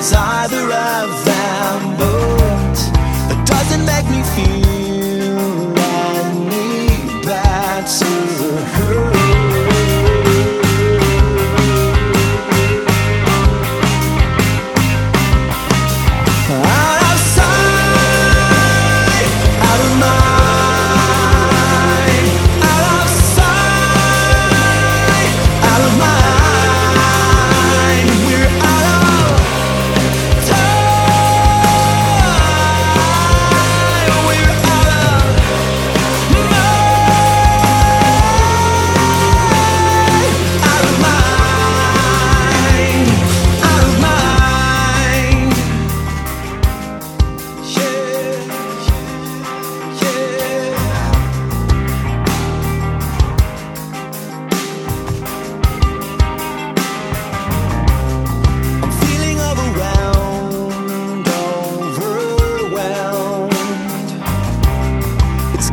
as either of them, but it doesn't make me feel. It's